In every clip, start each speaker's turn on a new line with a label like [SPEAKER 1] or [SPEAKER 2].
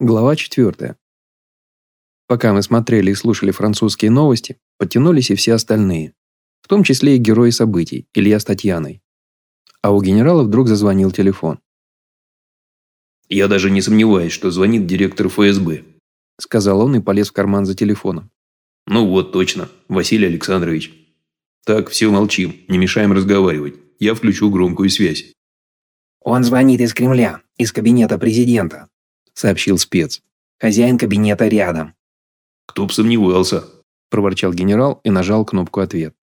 [SPEAKER 1] Глава 4. Пока мы смотрели и слушали французские новости, подтянулись и все остальные, в том числе и герои событий, Илья с Татьяной. А у генерала вдруг зазвонил телефон.
[SPEAKER 2] «Я даже не сомневаюсь, что звонит директор ФСБ»,
[SPEAKER 1] сказал он и полез в карман за телефоном.
[SPEAKER 2] «Ну вот, точно, Василий Александрович. Так, все молчим, не мешаем разговаривать. Я включу громкую связь».
[SPEAKER 3] «Он звонит из Кремля, из кабинета президента», сообщил спец. «Хозяин кабинета рядом».
[SPEAKER 2] «Кто б сомневался», –
[SPEAKER 1] проворчал генерал и нажал кнопку «Ответ».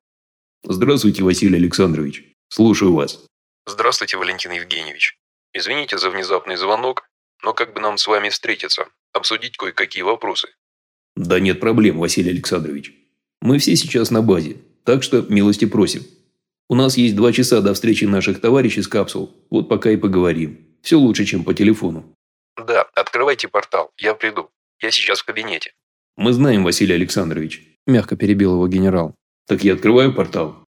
[SPEAKER 2] «Здравствуйте, Василий Александрович. Слушаю вас».
[SPEAKER 4] «Здравствуйте, Валентин Евгеньевич. Извините за внезапный звонок, но как бы нам с вами встретиться, обсудить кое-какие вопросы?»
[SPEAKER 2] «Да нет проблем, Василий Александрович. Мы все сейчас на базе, так что милости просим. У нас есть два часа до встречи наших товарищей с капсул, вот пока и поговорим. Все лучше, чем по телефону».
[SPEAKER 4] «Да, открывайте портал, я приду. Я сейчас в кабинете».
[SPEAKER 2] «Мы знаем, Василий Александрович», – мягко перебил его генерал. «Так я открываю портал».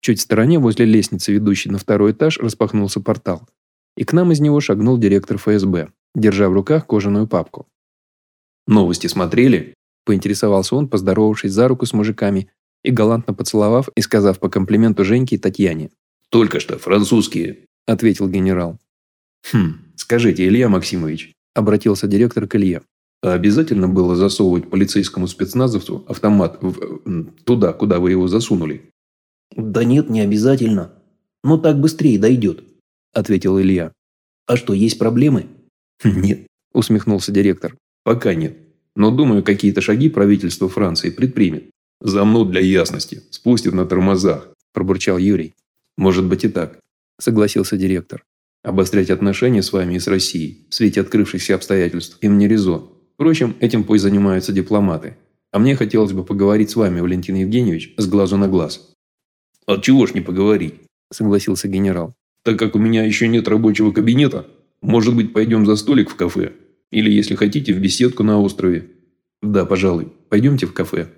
[SPEAKER 1] Чуть в стороне, возле лестницы, ведущей на второй этаж, распахнулся портал. И к нам из него шагнул директор ФСБ, держа в руках кожаную папку.
[SPEAKER 2] «Новости смотрели?»
[SPEAKER 1] – поинтересовался он, поздоровавшись за руку с мужиками и галантно поцеловав и сказав по комплименту Женьке и Татьяне.
[SPEAKER 2] «Только что, французские», – ответил генерал. «Хм, скажите, Илья Максимович», – обратился директор к Илье, «а обязательно было засовывать полицейскому спецназовцу автомат в, туда, куда вы его засунули?»
[SPEAKER 3] «Да нет, не обязательно. Но так быстрее дойдет», – ответил Илья. «А что, есть проблемы?»
[SPEAKER 2] «Нет», – усмехнулся директор. «Пока нет. Но думаю, какие-то шаги правительство Франции предпримет. Замнут для ясности, спустят на тормозах», – пробурчал Юрий. «Может быть и так», – согласился директор. Обострять отношения с вами и с Россией в свете открывшихся обстоятельств им не резон. Впрочем, этим пусть занимаются дипломаты. А мне хотелось бы поговорить с вами, Валентин Евгеньевич, с глазу на глаз. «От чего ж не поговорить?» – согласился генерал. «Так как у меня еще нет рабочего кабинета, может быть, пойдем за столик в кафе? Или, если хотите, в беседку на острове?» «Да, пожалуй. Пойдемте в кафе».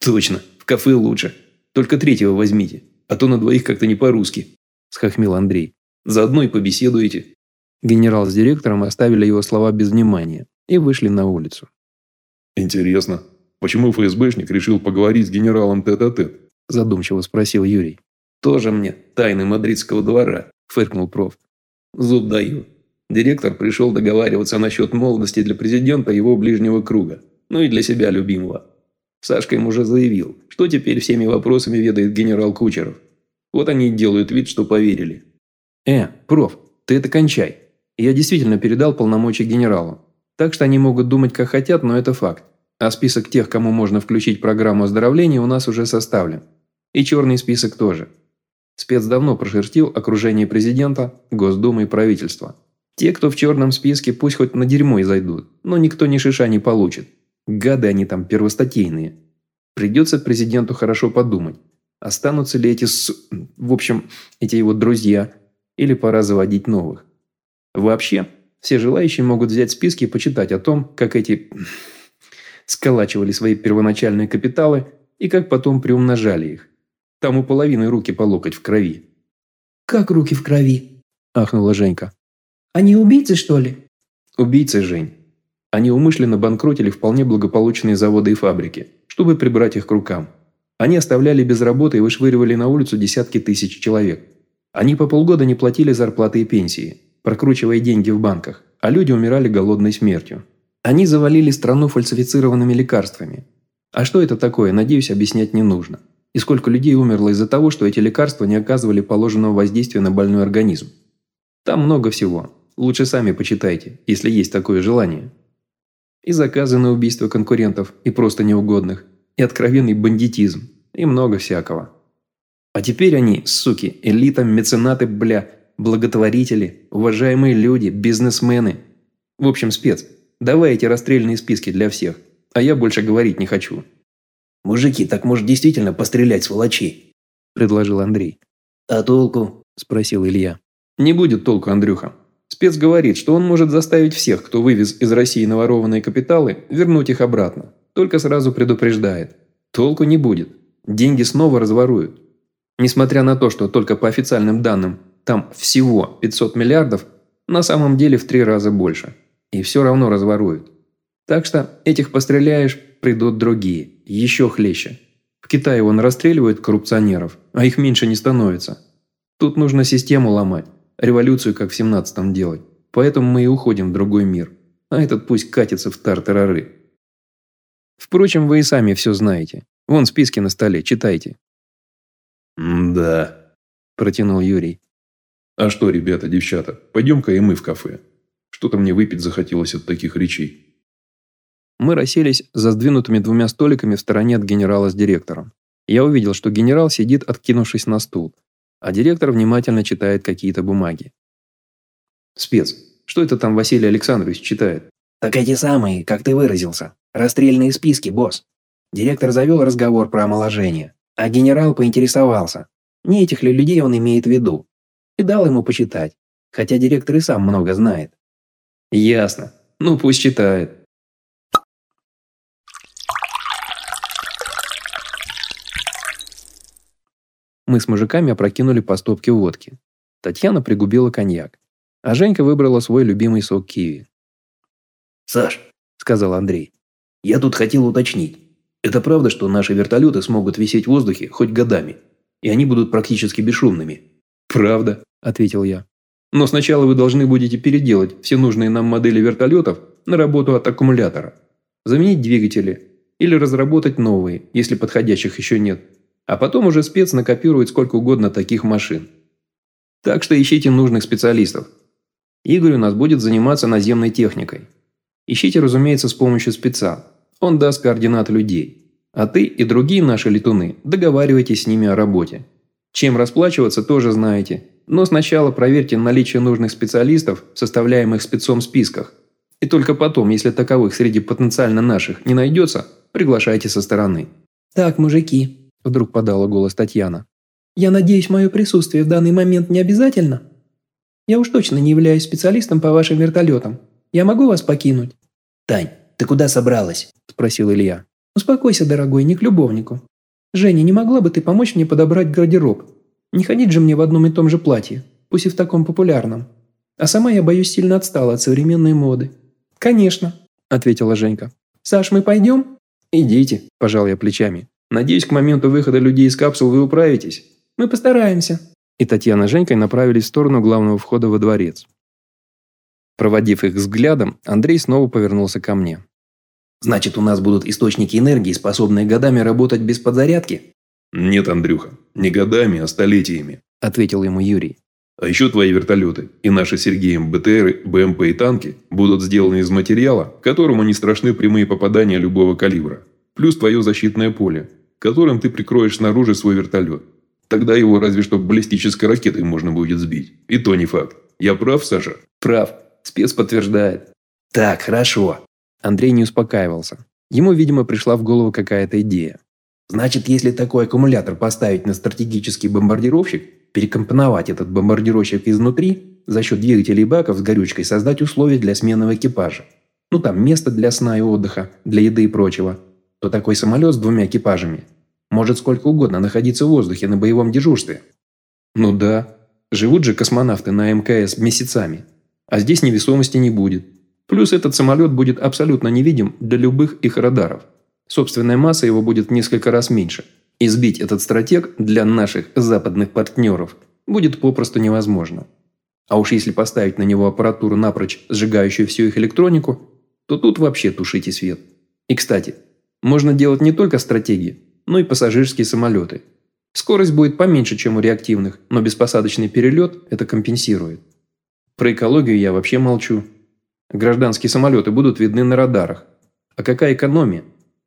[SPEAKER 3] «Точно. В кафе лучше. Только третьего возьмите, а то на двоих как-то не по-русски», – схохмил Андрей. Заодно и побеседуете».
[SPEAKER 1] Генерал с директором оставили его слова без внимания и вышли на улицу.
[SPEAKER 5] «Интересно, почему ФСБшник решил поговорить с генералом тет-а-тет?»
[SPEAKER 1] задумчиво спросил Юрий.
[SPEAKER 3] «Тоже мне тайны мадридского двора», – фыркнул проф. «Зуб даю. Директор пришел договариваться насчет молодости для президента его ближнего круга, ну и для себя любимого. Сашка ему уже заявил, что теперь всеми вопросами ведает генерал Кучеров. Вот они и делают вид, что поверили.
[SPEAKER 1] «Э, проф, ты это кончай. Я действительно передал полномочия генералу. Так что они могут думать, как хотят, но это факт. А список тех, кому можно включить программу оздоровления, у нас уже составлен. И черный список тоже. Спец давно прошертил окружение президента, Госдумы и правительства. Те, кто в черном списке, пусть хоть на дерьмо и зайдут, но никто ни шиша не получит. Гады они там первостатейные. Придется президенту хорошо подумать. Останутся ли эти с... В общем, эти его друзья – или пора заводить новых. Вообще, все желающие могут взять списки и почитать о том, как эти сколачивали свои первоначальные капиталы и как потом приумножали их. Там у половины руки по локоть в крови.
[SPEAKER 6] «Как руки в крови?»
[SPEAKER 1] – ахнула Женька.
[SPEAKER 6] «Они убийцы, что ли?»
[SPEAKER 1] «Убийцы, Жень. Они умышленно банкротили вполне благополучные заводы и фабрики, чтобы прибрать их к рукам. Они оставляли без работы и вышвыривали на улицу десятки тысяч человек. Они по полгода не платили зарплаты и пенсии, прокручивая деньги в банках, а люди умирали голодной смертью. Они завалили страну фальсифицированными лекарствами. А что это такое, надеюсь, объяснять не нужно. И сколько людей умерло из-за того, что эти лекарства не оказывали положенного воздействия на больной организм. Там много всего. Лучше сами почитайте, если есть такое желание. И заказы на убийство конкурентов, и просто неугодных, и откровенный бандитизм, и много всякого. А теперь они, суки, элита, меценаты, бля, благотворители, уважаемые люди, бизнесмены. В общем, спец, давай эти расстрельные списки для всех, а я больше говорить не хочу».
[SPEAKER 3] «Мужики, так может действительно пострелять сволочей?» – предложил Андрей. «А толку?» – спросил Илья.
[SPEAKER 1] «Не будет толку, Андрюха. Спец говорит, что он может заставить всех, кто вывез из России наворованные капиталы, вернуть их обратно. Только сразу предупреждает. Толку не будет. Деньги снова разворуют. Несмотря на то, что только по официальным данным там всего 500 миллиардов, на самом деле в три раза больше. И все равно разворуют. Так что этих постреляешь, придут другие, еще хлеще. В Китае вон расстреливают коррупционеров, а их меньше не становится. Тут нужно систему ломать, революцию как в 17-м делать. Поэтому мы и уходим в другой мир. А этот пусть катится в тартарары. Впрочем, вы и сами все знаете. Вон списки на столе, читайте.
[SPEAKER 5] «Да», –
[SPEAKER 1] протянул Юрий.
[SPEAKER 5] «А что, ребята, девчата, пойдем-ка и мы в кафе. Что-то мне выпить захотелось от таких речей».
[SPEAKER 1] Мы расселись за сдвинутыми двумя столиками в стороне от генерала с директором. Я увидел, что генерал сидит, откинувшись на стул, а директор внимательно читает какие-то бумаги. «Спец, что это там Василий Александрович читает?»
[SPEAKER 7] «Так эти самые, как ты выразился. Расстрельные списки, босс». Директор завел разговор про омоложение, а генерал поинтересовался, не этих ли людей он имеет в виду, и дал ему почитать, хотя директор и сам много знает.
[SPEAKER 1] «Ясно. Ну, пусть читает. Мы с мужиками опрокинули по стопке водки. Татьяна пригубила коньяк, а Женька выбрала свой любимый сок киви.
[SPEAKER 7] «Саш», — сказал Андрей, — «я тут хотел уточнить. Это правда, что наши вертолеты смогут висеть в воздухе хоть годами, и они будут практически бесшумными?»
[SPEAKER 1] «Правда», — ответил я. «Но сначала вы должны будете переделать все нужные нам модели вертолетов на работу от аккумулятора, заменить двигатели или разработать новые, если подходящих еще нет, а потом уже спец накопирует сколько угодно таких машин. Так что ищите нужных специалистов. Игорь у нас будет заниматься наземной техникой. Ищите, разумеется, с помощью спеца. Он даст координаты людей. А ты и другие наши летуны договаривайтесь с ними о работе. Чем расплачиваться, тоже знаете. Но сначала проверьте наличие нужных специалистов в составляемых спецом списках. И только потом, если таковых среди потенциально наших не найдется, приглашайте со стороны.
[SPEAKER 6] «Так, мужики,
[SPEAKER 1] Вдруг подала голос Татьяна.
[SPEAKER 6] «Я надеюсь, мое присутствие в данный момент не обязательно? Я уж точно не являюсь специалистом по вашим вертолетам. Я могу вас покинуть?»
[SPEAKER 7] «Тань, ты куда собралась?»
[SPEAKER 1] – спросил Илья.
[SPEAKER 6] «Успокойся, дорогой, не к любовнику. Женя, не могла бы ты помочь мне подобрать гардероб? Не ходить же мне в одном и том же платье, пусть и в таком популярном. А сама я, боюсь, сильно отстала от современной моды». «Конечно», –
[SPEAKER 1] ответила Женька.
[SPEAKER 6] «Саш, мы пойдем?»
[SPEAKER 1] «Идите», – пожал я плечами. Надеюсь, к моменту выхода людей из капсул вы управитесь.
[SPEAKER 6] Мы постараемся.
[SPEAKER 1] И Татьяна с Женькой направились в сторону главного входа во дворец. Проводив их взглядом, Андрей снова повернулся ко мне.
[SPEAKER 7] «Значит, у нас будут источники энергии, способные годами работать без подзарядки?»
[SPEAKER 5] «Нет, Андрюха, не годами, а столетиями», –
[SPEAKER 1] ответил ему Юрий.
[SPEAKER 5] «А еще твои вертолеты и наши Сергеем БТРы, БМП и танки будут сделаны из материала, которому не страшны прямые попадания любого калибра. Плюс твое защитное поле, которым ты прикроешь снаружи свой вертолет. Тогда его разве что баллистической ракетой можно будет сбить. И то не факт. Я прав, Саша?
[SPEAKER 1] Прав. Спец подтверждает.
[SPEAKER 7] Так, хорошо.
[SPEAKER 1] Андрей не успокаивался. Ему, видимо, пришла в голову какая-то идея.
[SPEAKER 7] Значит, если такой аккумулятор поставить на стратегический бомбардировщик, перекомпоновать этот бомбардировщик изнутри, за счет двигателей баков с горючкой создать условия для сменного экипажа. Ну там место для сна и отдыха, для еды и прочего то такой самолет с двумя экипажами может сколько угодно находиться в воздухе на боевом дежурстве.
[SPEAKER 1] Ну да, живут же космонавты на МКС месяцами, а здесь невесомости не будет. Плюс этот самолет будет абсолютно невидим для любых их радаров. Собственная масса его будет в несколько раз меньше. И сбить этот стратег для наших западных партнеров будет попросту невозможно. А уж если поставить на него аппаратуру напрочь сжигающую всю их электронику, то тут вообще тушите свет. И кстати, можно делать не только стратегии, но и пассажирские самолеты. Скорость будет поменьше, чем у реактивных, но беспосадочный перелет это компенсирует. Про экологию я вообще молчу. Гражданские самолеты будут видны на радарах. А какая экономия?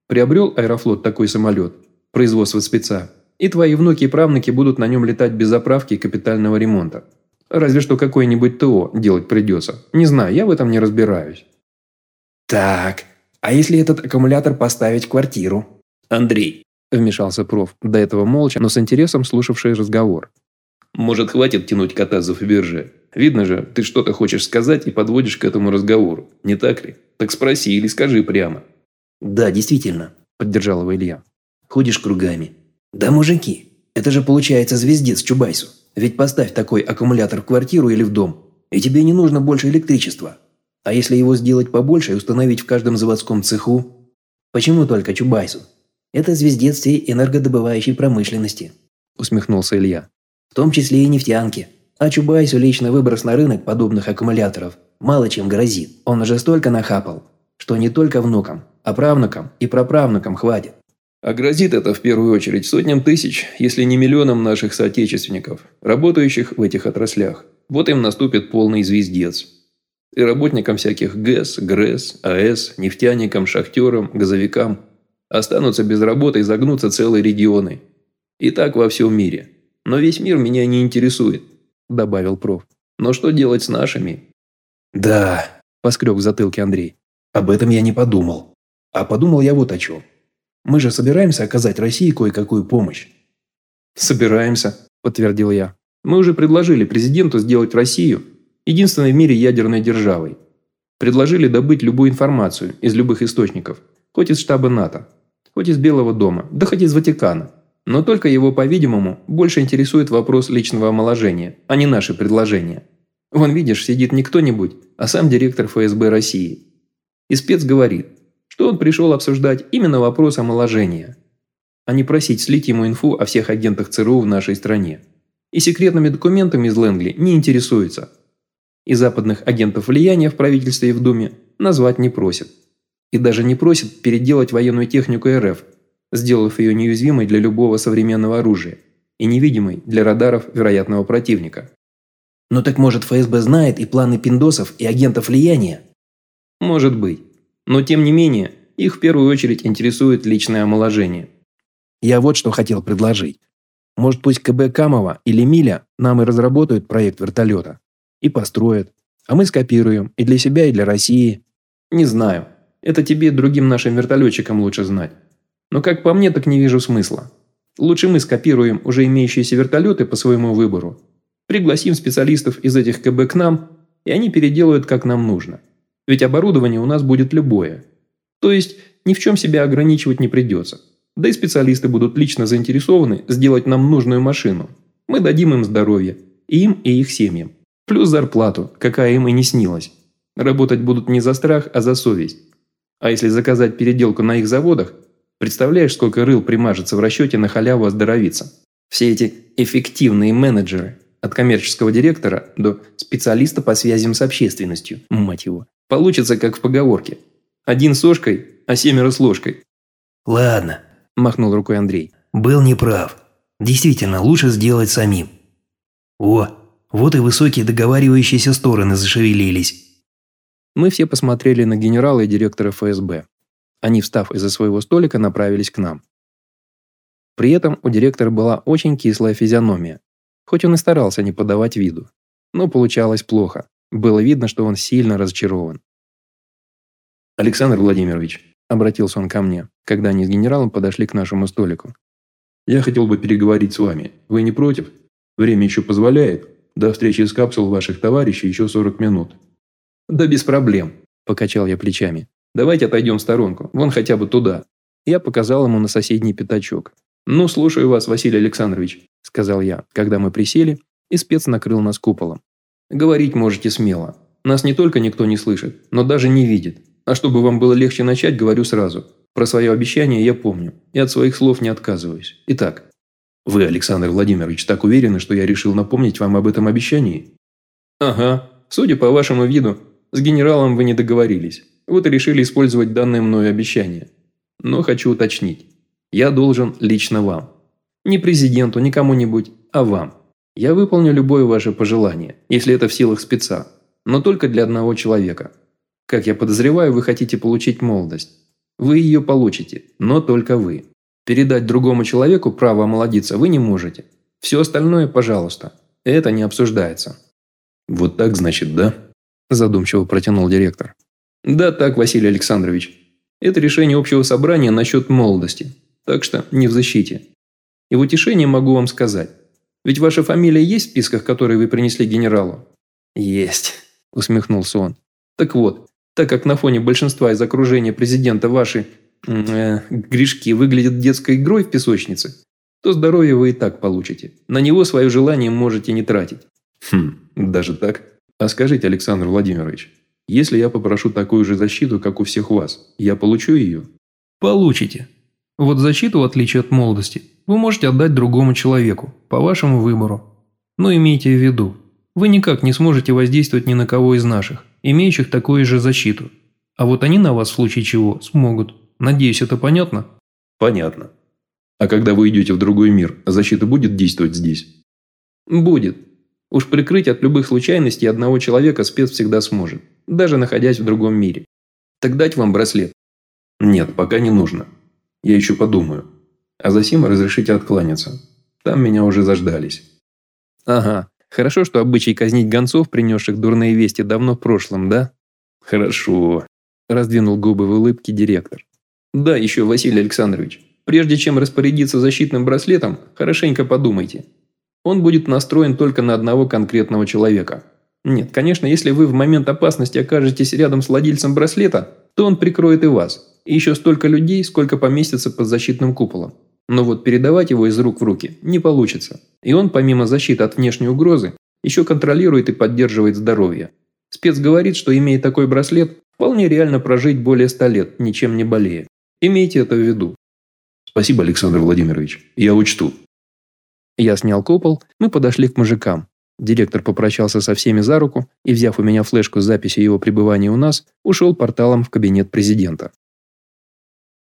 [SPEAKER 1] Приобрел Аэрофлот такой самолет, производство спеца, и твои внуки и правнуки будут на нем летать без заправки и капитального ремонта. Разве что какое-нибудь ТО делать придется. Не знаю, я в этом не разбираюсь.
[SPEAKER 7] Так, а если этот аккумулятор поставить в квартиру?
[SPEAKER 1] Андрей, вмешался проф, до этого молча, но с интересом слушавший разговор. Может, хватит тянуть кота за Фаберже? Видно же, ты что-то хочешь сказать и подводишь к этому разговору, не так ли? Так спроси или скажи прямо.
[SPEAKER 7] Да, действительно, поддержал его Илья. Ходишь кругами. Да, мужики, это же получается звездец Чубайсу. Ведь поставь такой аккумулятор в квартиру или в дом, и тебе не нужно больше электричества. А если его сделать побольше и установить в каждом заводском цеху? Почему только Чубайсу? Это звездец всей энергодобывающей промышленности. Усмехнулся Илья. В том числе и нефтянки. А Чубайсу лично выброс на рынок подобных аккумуляторов мало чем грозит. Он уже столько нахапал, что не только внукам, а правнукам и праправнукам хватит.
[SPEAKER 3] А грозит это в первую очередь сотням тысяч, если не миллионам наших соотечественников, работающих в этих отраслях. Вот им наступит полный звездец. И работникам всяких ГЭС, ГРЭС, АЭС, нефтяникам, шахтерам, газовикам останутся без работы и загнутся целые регионы. И так во всем мире. Но весь мир меня не интересует, добавил проф. Но что делать с нашими?
[SPEAKER 7] Да, поскреб в затылке Андрей. Об этом я не подумал. А подумал я вот о чем. Мы же собираемся оказать России кое-какую помощь.
[SPEAKER 3] Собираемся, подтвердил я. Мы уже предложили президенту сделать Россию единственной в мире ядерной державой. Предложили добыть любую информацию из любых источников, хоть из штаба НАТО, хоть из Белого дома, да хоть из Ватикана. Но только его, по-видимому, больше интересует вопрос личного омоложения, а не наши предложения. Вон, видишь, сидит не кто-нибудь, а сам директор ФСБ России. И спец говорит, что он пришел обсуждать именно вопрос омоложения, а не просить слить ему инфу о всех агентах ЦРУ в нашей стране. И секретными документами из Лэнгли не интересуется. И западных агентов влияния в правительстве и в Думе назвать не просит. И даже не просит переделать военную технику РФ, сделав ее неуязвимой для любого современного оружия и невидимой для радаров вероятного противника.
[SPEAKER 7] Ну так может ФСБ знает и планы пиндосов, и агентов влияния?
[SPEAKER 3] Может быть. Но тем не менее, их в первую очередь интересует личное омоложение.
[SPEAKER 7] Я вот что хотел предложить. Может пусть КБ Камова или Миля нам и разработают проект вертолета. И построят. А мы скопируем и для себя, и для России.
[SPEAKER 3] Не знаю. Это тебе другим нашим вертолетчикам лучше знать. Но как по мне, так не вижу смысла. Лучше мы скопируем уже имеющиеся вертолеты по своему выбору. Пригласим специалистов из этих КБ к нам, и они переделают как нам нужно. Ведь оборудование у нас будет любое. То есть ни в чем себя ограничивать не придется. Да и специалисты будут лично заинтересованы сделать нам нужную машину. Мы дадим им здоровье. И им, и их семьям. Плюс зарплату, какая им и не снилась. Работать будут не за страх, а за совесть. А если заказать переделку на их заводах, представляешь, сколько рыл примажется в расчете на халяву оздоровиться. Все эти эффективные менеджеры, от коммерческого директора до специалиста по связям с общественностью, мать его, Получится, как в поговорке. Один с ложкой, а семеро с ложкой.
[SPEAKER 7] «Ладно», – махнул рукой Андрей. «Был неправ. Действительно, лучше сделать самим». «О, вот и высокие договаривающиеся стороны зашевелились».
[SPEAKER 1] Мы все посмотрели на генерала и директора ФСБ. Они, встав из-за своего столика, направились к нам. При этом у директора была очень кислая физиономия, хоть он и старался не подавать виду. Но получалось плохо. Было видно, что он сильно разочарован.
[SPEAKER 5] «Александр Владимирович», – обратился он ко мне, когда они с генералом подошли к нашему столику. «Я хотел бы переговорить с вами. Вы не против? Время еще позволяет. До встречи с капсул ваших товарищей еще 40 минут».
[SPEAKER 3] «Да без проблем», – покачал я плечами. «Давайте отойдем в сторонку, вон хотя бы туда». Я показал ему на соседний пятачок. «Ну, слушаю вас, Василий Александрович», – сказал я, когда мы присели, и спец накрыл нас куполом. Говорить можете смело. Нас не только никто не слышит, но даже не видит. А чтобы вам было легче начать, говорю сразу. Про свое обещание я помню, и от своих слов не отказываюсь. Итак,
[SPEAKER 5] вы, Александр Владимирович, так уверены, что я решил напомнить вам об этом обещании?
[SPEAKER 3] Ага. Судя по вашему виду, с генералом вы не договорились. Вот и решили использовать данное мною обещание. Но хочу уточнить. Я должен лично вам. Не президенту, не кому-нибудь, а вам. Я выполню любое ваше пожелание, если это в силах спеца, но только для одного человека. Как я подозреваю, вы хотите получить молодость. Вы ее получите, но только вы. Передать другому человеку право омолодиться вы не можете. Все остальное, пожалуйста. Это не обсуждается.
[SPEAKER 5] Вот так, значит, да?
[SPEAKER 1] Задумчиво протянул директор.
[SPEAKER 3] Да, так, Василий Александрович. Это решение общего собрания насчет молодости. Так что не в защите. И в утешение могу вам сказать. Ведь ваша фамилия есть в списках, которые вы принесли генералу?»
[SPEAKER 1] «Есть», – усмехнулся он.
[SPEAKER 3] «Так вот, так как на фоне большинства из окружения президента ваши э, грешки выглядят детской игрой в песочнице, то здоровье вы и так получите. На него свое желание можете не тратить».
[SPEAKER 5] «Хм, даже так? А скажите, Александр Владимирович,
[SPEAKER 1] Если я попрошу такую же защиту, как у всех вас, я получу ее?
[SPEAKER 2] Получите. Вот защиту, в отличие от молодости, вы можете отдать другому человеку, по вашему выбору. Но имейте в виду, вы никак не сможете воздействовать ни на кого из наших, имеющих такую же защиту. А вот они на вас в случае чего смогут. Надеюсь, это понятно?
[SPEAKER 1] Понятно. А когда вы идете в другой мир, защита будет действовать здесь?
[SPEAKER 6] Будет. Уж прикрыть от любых случайностей одного человека спец всегда сможет, даже находясь в другом мире. Так дать вам браслет?
[SPEAKER 1] Нет, пока не нужно. Я еще подумаю. А за сим разрешите откланяться. Там меня уже заждались.
[SPEAKER 6] Ага. Хорошо, что обычай казнить гонцов, принесших дурные вести, давно в прошлом, да?
[SPEAKER 1] Хорошо.
[SPEAKER 6] Раздвинул губы в улыбке директор. Да, еще, Василий Александрович. Прежде чем распорядиться защитным браслетом, хорошенько подумайте. Он будет настроен только на одного конкретного человека. Нет, конечно, если вы в момент опасности окажетесь рядом с владельцем браслета, то он прикроет и вас. И еще столько людей, сколько поместится под защитным куполом. Но вот передавать его из рук в руки не получится. И он, помимо защиты от внешней угрозы, еще контролирует и поддерживает здоровье. Спец говорит, что имея такой браслет, вполне реально прожить более ста лет, ничем не болея. Имейте это в виду.
[SPEAKER 1] Спасибо, Александр Владимирович. Я учту.
[SPEAKER 6] Я снял купол, мы подошли к мужикам. Директор попрощался со всеми за руку и, взяв у меня флешку с записью его пребывания у нас, ушел порталом в кабинет президента.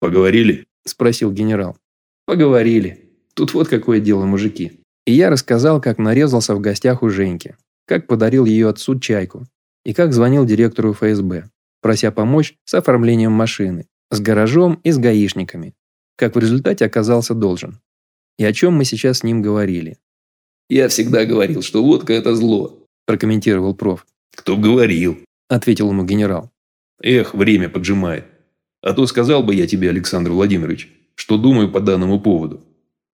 [SPEAKER 5] «Поговорили?»
[SPEAKER 6] – спросил генерал. «Поговорили. Тут вот какое дело, мужики». И я рассказал, как нарезался в гостях у Женьки, как подарил ее отцу чайку и как звонил директору ФСБ, прося помочь с оформлением машины, с гаражом и с гаишниками, как в результате оказался должен. И о чем мы сейчас с ним говорили.
[SPEAKER 3] «Я всегда говорил, что водка – это зло», – прокомментировал проф.
[SPEAKER 5] «Кто говорил?»
[SPEAKER 6] – ответил ему генерал.
[SPEAKER 5] «Эх, время поджимает. А то сказал бы я тебе, Александр Владимирович, что думаю по данному поводу.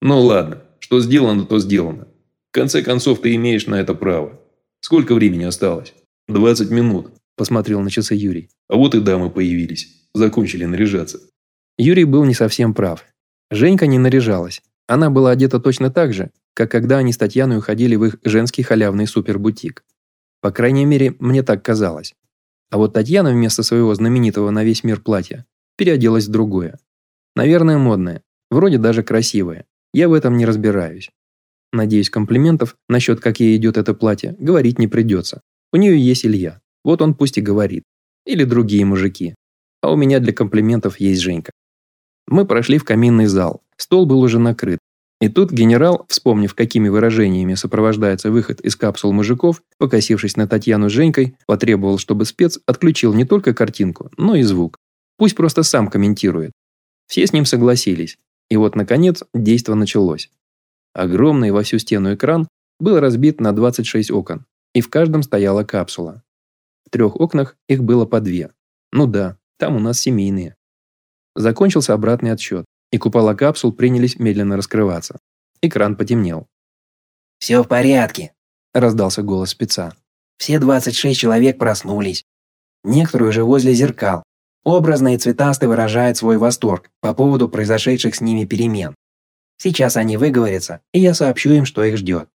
[SPEAKER 5] Ну ладно, что сделано, то сделано. В конце концов, ты имеешь на это право. Сколько времени осталось? 20 минут», –
[SPEAKER 6] посмотрел на часы Юрий.
[SPEAKER 5] «А вот и дамы появились. Закончили наряжаться.
[SPEAKER 6] Юрий был не совсем прав. Женька не наряжалась. Она была одета точно так же, как когда они с Татьяной уходили в их женский халявный супербутик. По крайней мере, мне так казалось. А вот Татьяна вместо своего знаменитого на весь мир платья переоделась в другое. Наверное, модное, вроде даже красивое. Я в этом не разбираюсь. Надеюсь, комплиментов насчет, как ей идет это платье, говорить не придется. У нее есть Илья. Вот он пусть и говорит. Или другие мужики. А у меня для комплиментов есть Женька. Мы прошли в каминный зал. Стол был уже накрыт. И тут генерал, вспомнив, какими выражениями сопровождается выход из капсул мужиков, покосившись на Татьяну с Женькой, потребовал, чтобы спец отключил не только картинку, но и звук. Пусть просто сам комментирует. Все с ним согласились. И вот, наконец, действо началось. Огромный во всю стену экран был разбит на 26 окон, и в каждом стояла капсула. В трех окнах их было по две. Ну да, там у нас семейные. Закончился обратный отсчет, и купола капсул принялись медленно раскрываться. Экран потемнел.
[SPEAKER 8] «Все в порядке», –
[SPEAKER 6] раздался голос спеца.
[SPEAKER 8] «Все 26 человек проснулись. Некоторые уже возле зеркал. Образно и цветасто выражают свой восторг по поводу произошедших с ними перемен. Сейчас они выговорятся, и я сообщу им, что их ждет».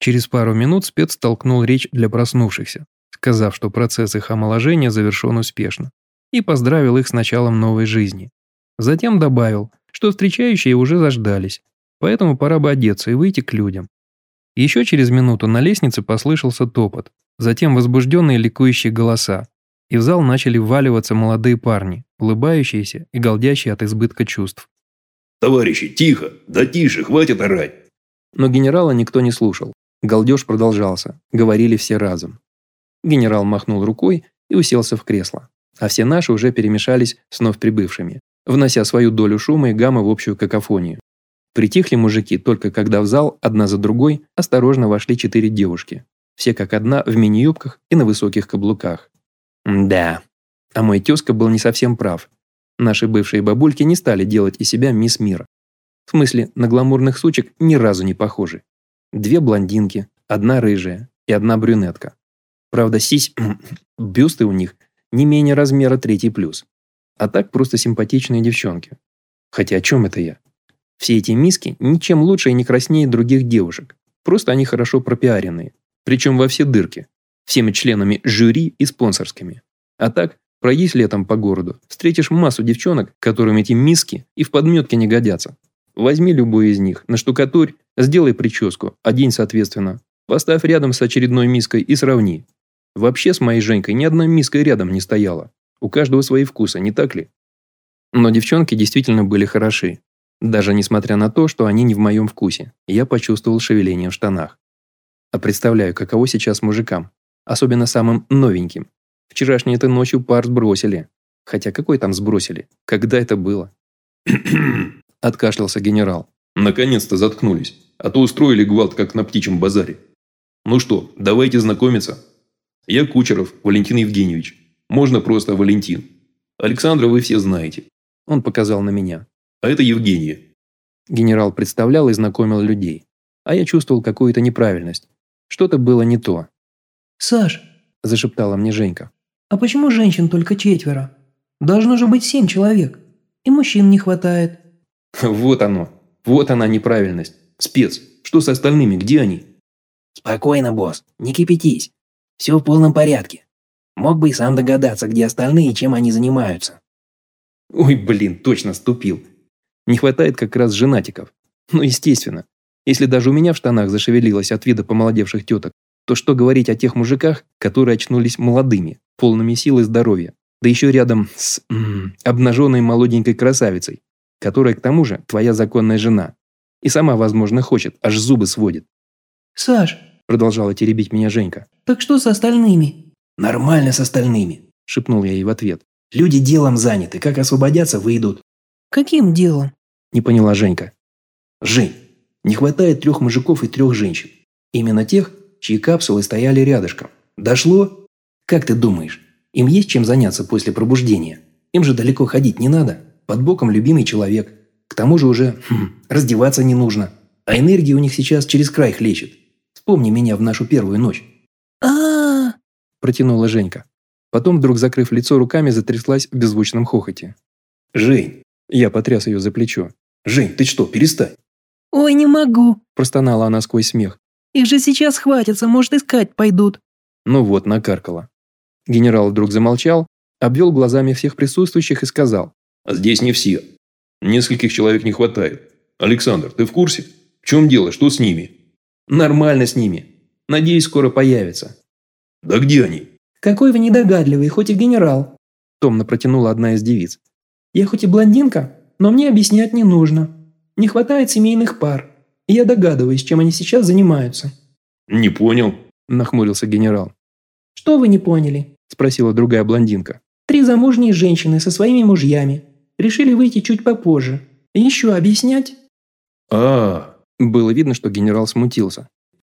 [SPEAKER 6] Через пару минут спец толкнул речь для проснувшихся, сказав, что процесс их омоложения завершен успешно и поздравил их с началом новой жизни. Затем добавил, что встречающие уже заждались, поэтому пора бы одеться и выйти к людям. Еще через минуту на лестнице послышался топот, затем возбужденные ликующие голоса, и в зал начали вваливаться молодые парни, улыбающиеся и голдящие от избытка чувств.
[SPEAKER 5] «Товарищи, тихо! Да тише, хватит орать!»
[SPEAKER 6] Но генерала никто не слушал. Галдеж продолжался, говорили все разом. Генерал махнул рукой и уселся в кресло а все наши уже перемешались с вновь прибывшими, внося свою долю шума и гамма в общую какофонию. Притихли мужики только когда в зал одна за другой осторожно вошли четыре девушки. Все как одна в мини-юбках и на высоких каблуках. Да. А мой тезка был не совсем прав. Наши бывшие бабульки не стали делать из себя мисс мира. В смысле, на гламурных сучек ни разу не похожи. Две блондинки, одна рыжая и одна брюнетка. Правда, сись... бюсты у них не менее размера третий плюс. А так просто симпатичные девчонки. Хотя о чем это я? Все эти миски ничем лучше и не краснее других девушек. Просто они хорошо пропиаренные. Причем во все дырки.
[SPEAKER 1] всеми членами жюри и спонсорскими. А так, пройдись летом по городу, встретишь массу девчонок, которым эти миски и в подметке не годятся. Возьми любую из них, на штукатурь, сделай прическу, одень соответственно. Поставь рядом с очередной миской и сравни. Вообще с моей Женькой ни одна миска рядом не стояла. У каждого свои вкусы, не так ли? Но девчонки действительно были хороши. Даже несмотря на то, что они не в моем вкусе, я почувствовал шевеление в штанах. А представляю, каково сейчас мужикам. Особенно самым новеньким. Вчерашней этой ночью пар сбросили. Хотя какой там сбросили? Когда это было? Откашлялся генерал.
[SPEAKER 5] Наконец-то заткнулись. А то устроили гвалт, как на птичьем базаре. Ну что, давайте знакомиться. Я Кучеров Валентин Евгеньевич. Можно просто Валентин. Александра вы все знаете.
[SPEAKER 1] Он показал на меня.
[SPEAKER 5] А это Евгения.
[SPEAKER 1] Генерал представлял и знакомил людей. А я чувствовал какую-то неправильность. Что-то было не то.
[SPEAKER 6] «Саш», – зашептала мне Женька, – «а почему женщин только четверо? Должно же быть семь человек. И мужчин не хватает».
[SPEAKER 1] Вот оно. Вот она неправильность. Спец, что с остальными, где они?
[SPEAKER 8] Спокойно, босс, не кипятись. Все в полном порядке. Мог бы и сам догадаться, где остальные и чем они занимаются.
[SPEAKER 1] Ой, блин, точно ступил. Не хватает как раз женатиков. Ну, естественно. Если даже у меня в штанах зашевелилось от вида помолодевших теток, то что говорить о тех мужиках, которые очнулись молодыми, полными сил и здоровья, да еще рядом с м, обнаженной молоденькой красавицей, которая к тому же твоя законная жена. И сама, возможно, хочет, аж зубы сводит.
[SPEAKER 6] «Саш», – продолжала теребить меня Женька, – «так что с остальными?»
[SPEAKER 8] «Нормально с остальными», –
[SPEAKER 1] шепнул я ей в ответ.
[SPEAKER 8] «Люди делом заняты, как освободятся, выйдут».
[SPEAKER 6] «Каким делом?»
[SPEAKER 1] – не поняла Женька.
[SPEAKER 8] «Жень, не хватает трех мужиков и трех женщин. Именно тех, чьи капсулы стояли рядышком. Дошло? Как ты думаешь, им есть чем заняться после пробуждения? Им же далеко ходить не надо. Под боком любимый человек. К тому же уже хм, раздеваться не нужно. А энергия у них сейчас через край хлещет. Вспомни меня в нашу первую ночь.
[SPEAKER 6] а, -а, -а
[SPEAKER 1] протянула Женька. Потом, вдруг закрыв лицо руками, затряслась в беззвучном хохоте.
[SPEAKER 8] «Жень!»
[SPEAKER 1] Я потряс ее за плечо.
[SPEAKER 8] «Жень, ты что, перестань!»
[SPEAKER 6] «Ой, не могу!»
[SPEAKER 1] – простонала она сквозь смех.
[SPEAKER 6] «Их же сейчас хватится, может, искать пойдут».
[SPEAKER 1] Ну вот, накаркала. Генерал вдруг замолчал, обвел глазами всех присутствующих и сказал.
[SPEAKER 5] «А здесь не все. Нескольких человек не хватает. Александр, ты в курсе? В чем дело? Что с ними?»
[SPEAKER 1] «Нормально с ними. Надеюсь, скоро появятся».
[SPEAKER 5] «Да где они?»
[SPEAKER 6] «Какой вы недогадливый, хоть и генерал», –
[SPEAKER 1] томно протянула одна из девиц.
[SPEAKER 6] «Я хоть и блондинка, но мне объяснять не нужно. Не хватает семейных пар, и я догадываюсь, чем они сейчас занимаются».
[SPEAKER 5] «Не понял», –
[SPEAKER 1] нахмурился генерал.
[SPEAKER 6] «Что вы не поняли?»
[SPEAKER 1] – спросила другая блондинка.
[SPEAKER 6] «Три замужние женщины со своими мужьями. Решили выйти чуть попозже. Еще объяснять?»
[SPEAKER 5] а, -а, -а.
[SPEAKER 1] Было видно, что генерал смутился.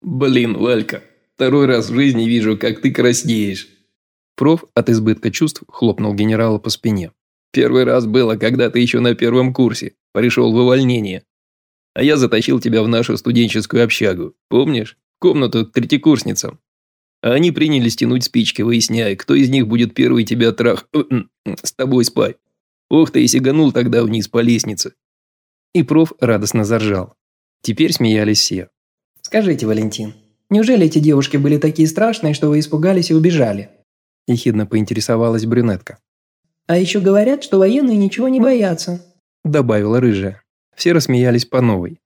[SPEAKER 3] «Блин, Валька, второй раз в жизни вижу, как ты краснеешь».
[SPEAKER 1] Проф от избытка чувств хлопнул генерала по спине.
[SPEAKER 3] «Первый раз было, когда ты еще на первом курсе. Пришел в увольнение. А я затащил тебя в нашу студенческую общагу. Помнишь? Комнату к третьекурсницам. А они принялись тянуть спички, выясняя, кто из них будет первый тебя трах... с тобой спать. Ох ты и сиганул тогда вниз по лестнице.
[SPEAKER 1] И проф радостно заржал. Теперь смеялись все.
[SPEAKER 6] «Скажите, Валентин, неужели эти девушки были такие страшные, что вы испугались и убежали?»
[SPEAKER 1] Ехидно поинтересовалась брюнетка.
[SPEAKER 6] «А еще говорят, что военные ничего не боятся»,
[SPEAKER 1] добавила рыжая. Все рассмеялись по новой.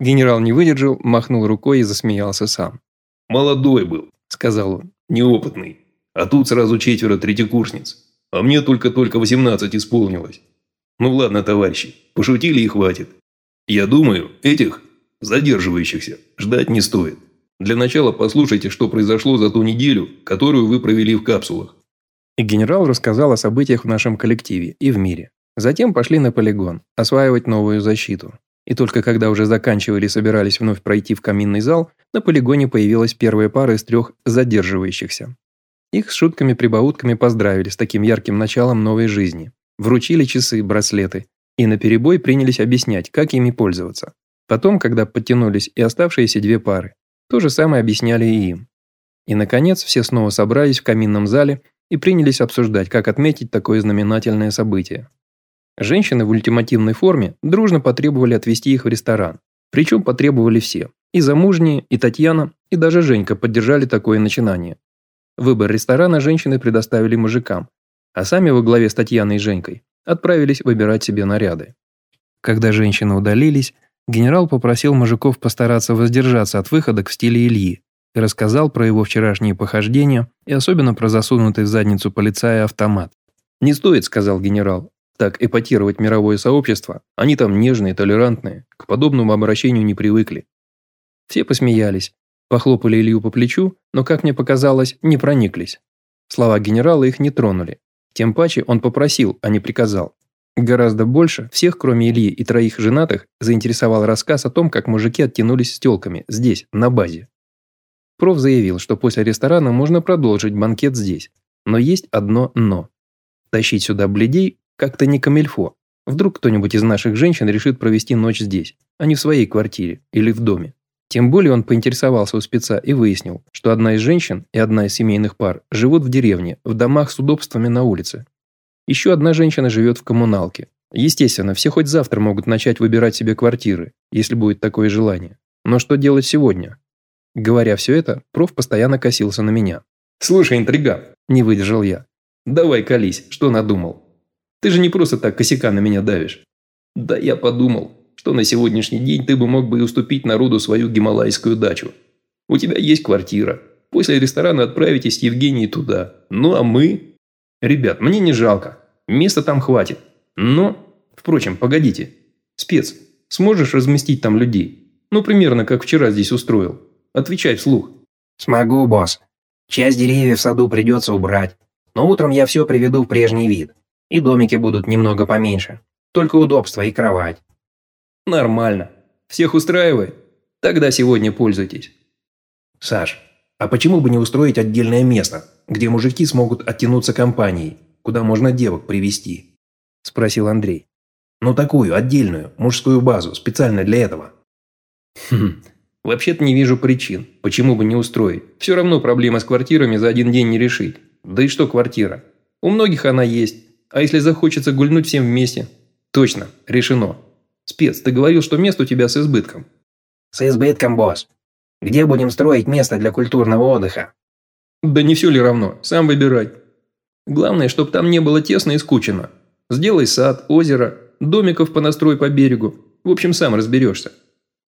[SPEAKER 1] Генерал не выдержал, махнул рукой и засмеялся сам.
[SPEAKER 5] «Молодой был», – сказал он, – «неопытный. А тут сразу четверо третьекурсниц. А мне только-только 18 исполнилось. Ну ладно, товарищи, пошутили и хватит. Я думаю, этих, задерживающихся, ждать не стоит. Для начала послушайте, что произошло за ту неделю, которую вы провели в капсулах».
[SPEAKER 1] И генерал рассказал о событиях в нашем коллективе и в мире. Затем пошли на полигон, осваивать новую защиту. И только когда уже заканчивали и собирались вновь пройти в каминный зал, на полигоне появилась первая пара из трех задерживающихся. Их с шутками-прибаутками поздравили с таким ярким началом новой жизни. Вручили часы, браслеты. И наперебой принялись объяснять, как ими пользоваться. Потом, когда подтянулись и оставшиеся две пары, то же самое объясняли и им. И, наконец, все снова собрались в каминном зале и принялись обсуждать, как отметить такое знаменательное событие. Женщины в ультимативной форме дружно потребовали отвезти их в ресторан. Причем потребовали все. И замужние, и Татьяна, и даже Женька поддержали такое начинание. Выбор ресторана женщины предоставили мужикам, а сами во главе с Татьяной и Женькой отправились выбирать себе наряды. Когда женщины удалились, генерал попросил мужиков постараться воздержаться от выходок в стиле Ильи и рассказал про его вчерашние похождения и особенно про засунутый в задницу полицая автомат. «Не стоит», – сказал генерал, – «так эпатировать мировое сообщество. Они там нежные, толерантные, к подобному обращению не привыкли». Все посмеялись, похлопали Илью по плечу, но, как мне показалось, не прониклись. Слова генерала их не тронули. Тем паче он попросил, а не приказал. Гораздо больше всех, кроме Ильи и троих женатых, заинтересовал рассказ о том, как мужики оттянулись с тёлками здесь, на базе. Проф заявил, что после ресторана можно продолжить банкет здесь. Но есть одно «но». Тащить сюда бледей как-то не камельфо. Вдруг кто-нибудь из наших женщин решит провести ночь здесь, а не в своей квартире или в доме. Тем более он поинтересовался у спеца и выяснил, что одна из женщин и одна из семейных пар живут в деревне, в домах с удобствами на улице. Еще одна женщина живет в коммуналке. Естественно, все хоть завтра могут начать выбирать себе квартиры, если будет такое желание. Но что делать сегодня? Говоря все это, проф постоянно косился на меня. «Слушай, интриган», – не выдержал я. «Давай колись, что надумал? Ты же не просто так косяка на меня давишь». «Да я подумал, что на сегодняшний день ты бы мог бы уступить народу свою гималайскую дачу. У тебя есть квартира. После ресторана отправитесь с Евгенией туда. Ну а мы... Ребят, мне не жалко. Места там хватит. Но... Впрочем, погодите. Спец, сможешь разместить там людей? Ну, примерно как вчера здесь устроил. Отвечай вслух.
[SPEAKER 8] Смогу, босс. Часть деревьев в саду придется убрать. Но утром я все приведу в прежний вид. И домики будут немного поменьше. Только удобство и кровать.
[SPEAKER 1] Нормально. Всех устраивает? Тогда сегодня пользуйтесь.
[SPEAKER 7] Саш, а почему бы не устроить отдельное место, где мужики смогут оттянуться компанией, куда можно девок привести? Спросил Андрей. Ну такую, отдельную, мужскую базу, специально для этого.
[SPEAKER 1] Хм, Вообще-то не вижу причин, почему бы не устроить. Все равно проблема с квартирами за один день не решить. Да и что квартира? У многих она есть. А если захочется гульнуть всем вместе? Точно, решено. Спец, ты говорил, что место у тебя с избытком.
[SPEAKER 8] С избытком, босс. Где будем строить место для культурного отдыха?
[SPEAKER 1] Да не все ли равно, сам выбирай. Главное, чтобы там не было тесно и скучно. Сделай сад, озеро, домиков понастрой по берегу. В общем, сам разберешься.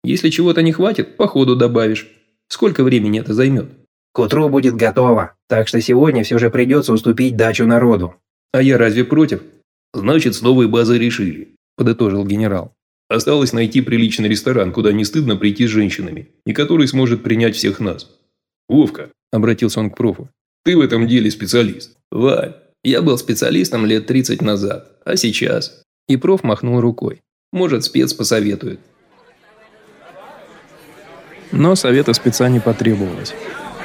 [SPEAKER 1] Если чего-то не хватит, по ходу добавишь. Сколько времени это займет?
[SPEAKER 8] К утру будет готово, так что сегодня все же придется уступить дачу народу.
[SPEAKER 1] А я разве против?
[SPEAKER 3] Значит, с новой базой решили,
[SPEAKER 1] подытожил генерал.
[SPEAKER 3] Осталось найти приличный ресторан, куда не стыдно прийти с женщинами, и который сможет принять всех нас. Вовка, обратился он к профу, ты в этом деле специалист.
[SPEAKER 1] Валь, я был специалистом лет 30 назад, а сейчас? И проф махнул рукой. Может, спец посоветует. Но совета спеца не потребовалось.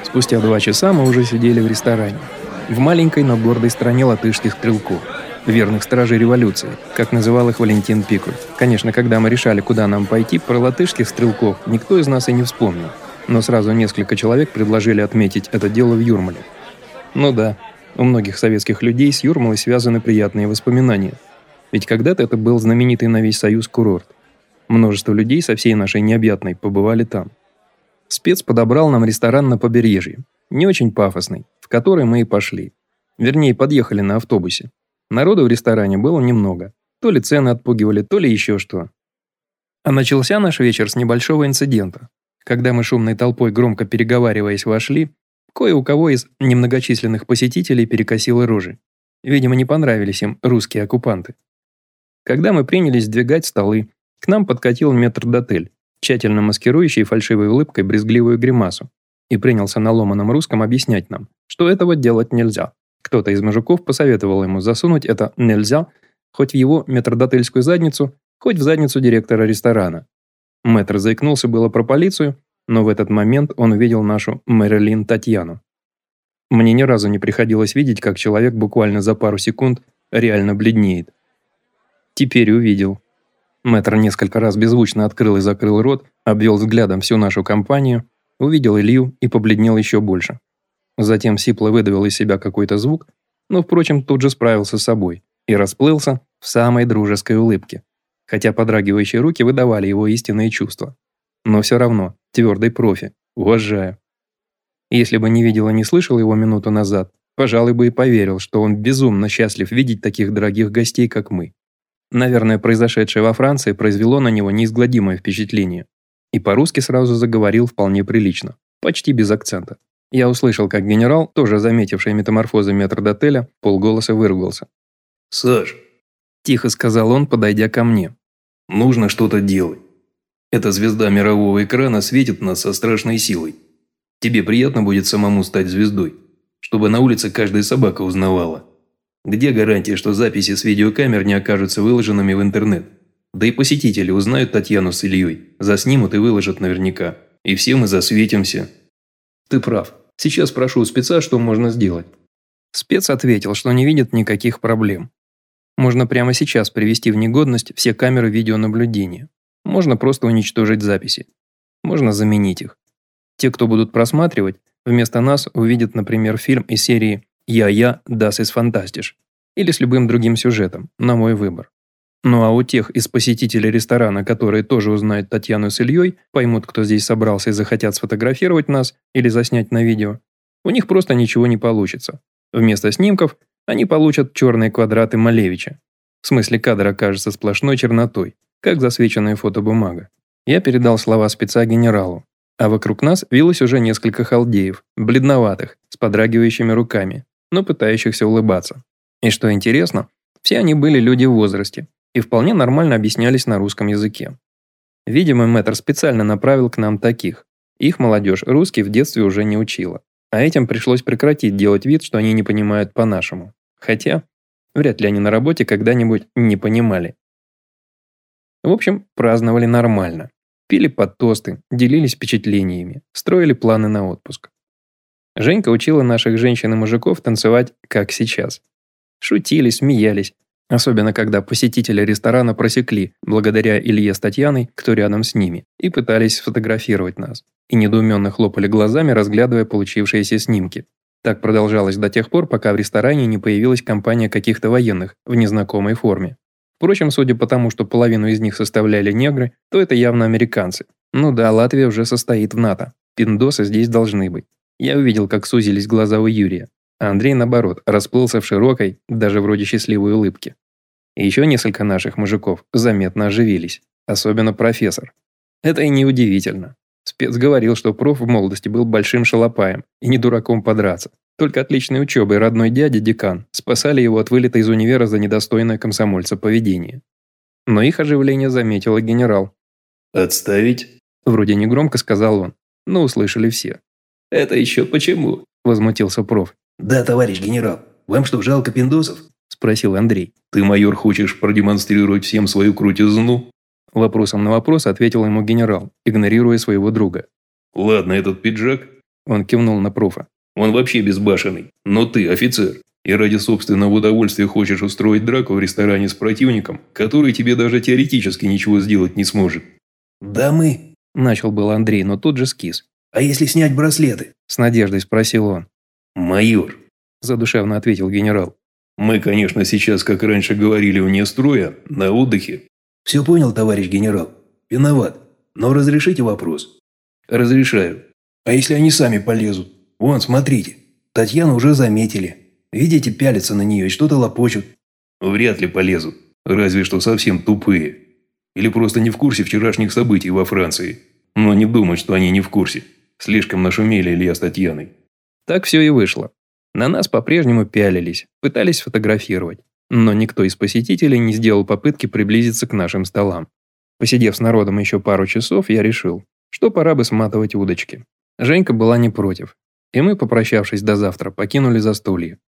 [SPEAKER 1] Спустя два часа мы уже сидели в ресторане. В маленькой, но гордой стране латышских стрелков. Верных стражей революции, как называл их Валентин Пикуль. Конечно, когда мы решали, куда нам пойти, про латышских стрелков никто из нас и не вспомнил. Но сразу несколько человек предложили отметить это дело в Юрмале. Ну да, у многих советских людей с Юрмалой связаны приятные воспоминания. Ведь когда-то это был знаменитый на весь Союз курорт. Множество людей со всей нашей необъятной побывали там. Спец подобрал нам ресторан на побережье, не очень пафосный, в который мы и пошли. Вернее, подъехали на автобусе. Народу в ресторане было немного. То ли цены отпугивали, то ли еще что. А начался наш вечер с небольшого инцидента. Когда мы шумной толпой, громко переговариваясь, вошли, кое у кого из немногочисленных посетителей перекосило рожи. Видимо, не понравились им русские оккупанты. Когда мы принялись сдвигать столы, к нам подкатил метрдотель тщательно маскирующий фальшивой улыбкой брезгливую гримасу, и принялся на ломаном русском объяснять нам, что этого делать нельзя. Кто-то из мужиков посоветовал ему засунуть это «нельзя» хоть в его метрдотельскую задницу, хоть в задницу директора ресторана. Мэтр заикнулся было про полицию, но в этот момент он увидел нашу Мэрилин Татьяну. Мне ни разу не приходилось видеть, как человек буквально за пару секунд реально бледнеет. Теперь увидел. Мэтр несколько раз беззвучно открыл и закрыл рот, обвел взглядом всю нашу компанию, увидел Илью и побледнел еще больше. Затем сипло выдавил из себя какой-то звук, но, впрочем, тут же справился с собой и расплылся в самой дружеской улыбке, хотя подрагивающие руки выдавали его истинные чувства. Но все равно, твердый профи, уважаю. Если бы не видел и не слышал его минуту назад, пожалуй бы и поверил, что он безумно счастлив видеть таких дорогих гостей, как мы. Наверное, произошедшее во Франции произвело на него неизгладимое впечатление. И по-русски сразу заговорил вполне прилично, почти без акцента. Я услышал, как генерал, тоже заметивший метаморфозы метрдотеля, полголоса выругался.
[SPEAKER 3] «Саш!»
[SPEAKER 1] – тихо сказал он, подойдя ко мне.
[SPEAKER 3] «Нужно что-то делать. Эта звезда мирового экрана светит нас со страшной силой. Тебе приятно будет самому стать звездой, чтобы на улице каждая собака узнавала. Где гарантия, что записи с видеокамер не окажутся выложенными в интернет? Да и посетители узнают Татьяну с Ильей, заснимут и выложат наверняка. И все мы засветимся.
[SPEAKER 1] Ты прав. Сейчас спрошу у спеца, что можно сделать. Спец ответил, что не видит никаких проблем. Можно прямо сейчас привести в негодность все камеры видеонаблюдения. Можно просто уничтожить записи. Можно заменить их. Те, кто будут просматривать, вместо нас увидят, например, фильм из серии «Я-я, das ist fantastisch» или с любым другим сюжетом, на мой выбор. Ну а у тех из посетителей ресторана, которые тоже узнают Татьяну с Ильей, поймут, кто здесь собрался и захотят сфотографировать нас или заснять на видео, у них просто ничего не получится. Вместо снимков они получат черные квадраты Малевича. В смысле кадр окажется сплошной чернотой, как засвеченная фотобумага. Я передал слова спеца генералу, а вокруг нас вилось уже несколько халдеев, бледноватых, с подрагивающими руками, но пытающихся улыбаться. И что интересно, все они были люди в возрасте и вполне нормально объяснялись на русском языке. Видимо, мэтр специально направил к нам таких. Их молодежь русский в детстве уже не учила. А этим пришлось прекратить делать вид, что они не понимают по-нашему. Хотя, вряд ли они на работе когда-нибудь не понимали. В общем, праздновали нормально. Пили под тосты, делились впечатлениями, строили планы на отпуск. Женька учила наших женщин и мужиков танцевать, как сейчас. Шутили, смеялись, особенно когда посетители ресторана просекли, благодаря Илье с Татьяной, кто рядом с ними, и пытались сфотографировать нас, и недоуменно хлопали глазами, разглядывая получившиеся снимки. Так продолжалось до тех пор, пока в ресторане не появилась компания каких-то военных в незнакомой форме. Впрочем, судя по тому, что половину из них составляли негры, то это явно американцы. Ну да, Латвия уже состоит в НАТО. Пиндосы здесь должны быть. Я увидел, как сузились глаза у Юрия. А Андрей, наоборот, расплылся в широкой, даже вроде счастливой улыбке. И еще несколько наших мужиков заметно оживились. Особенно профессор. Это и неудивительно. Спец говорил, что проф в молодости был большим шалопаем и не дураком подраться. Только отличной учебой родной дядя, декан, спасали его от вылета из универа за недостойное комсомольца поведение. Но их оживление заметил генерал.
[SPEAKER 3] «Отставить?»
[SPEAKER 1] Вроде негромко сказал он, но услышали все.
[SPEAKER 3] «Это еще почему?»
[SPEAKER 1] – возмутился проф.
[SPEAKER 7] «Да, товарищ генерал, вам что, жалко пиндосов?»
[SPEAKER 1] – спросил Андрей.
[SPEAKER 3] «Ты, майор, хочешь продемонстрировать всем свою крутизну?»
[SPEAKER 1] Вопросом на вопрос ответил ему генерал, игнорируя своего друга.
[SPEAKER 3] «Ладно, этот пиджак...»
[SPEAKER 1] Он кивнул на профа.
[SPEAKER 3] Он вообще безбашенный. Но ты офицер. И ради собственного удовольствия хочешь устроить драку в ресторане с противником, который тебе даже теоретически ничего сделать не сможет.
[SPEAKER 7] Да мы...
[SPEAKER 1] Начал был Андрей, но тут же скис.
[SPEAKER 7] А если снять браслеты?
[SPEAKER 1] С надеждой спросил он.
[SPEAKER 3] Майор.
[SPEAKER 1] Задушевно ответил генерал.
[SPEAKER 3] Мы, конечно, сейчас, как раньше говорили, вне строя, на отдыхе.
[SPEAKER 7] Все понял, товарищ генерал. Виноват. Но разрешите вопрос?
[SPEAKER 3] Разрешаю.
[SPEAKER 7] А если они сами полезут? Вон, смотрите. Татьяну уже заметили. Видите, пялятся на нее и что-то лопочут.
[SPEAKER 3] Вряд ли полезут. Разве что совсем тупые. Или просто не в курсе вчерашних событий во Франции. Но не думать, что они не в курсе. Слишком нашумели Илья с Татьяной.
[SPEAKER 1] Так все и вышло. На нас по-прежнему пялились, пытались фотографировать. Но никто из посетителей не сделал попытки приблизиться к нашим столам. Посидев с народом еще пару часов, я решил, что пора бы сматывать удочки. Женька была не против, и мы, попрощавшись до завтра, покинули застолье.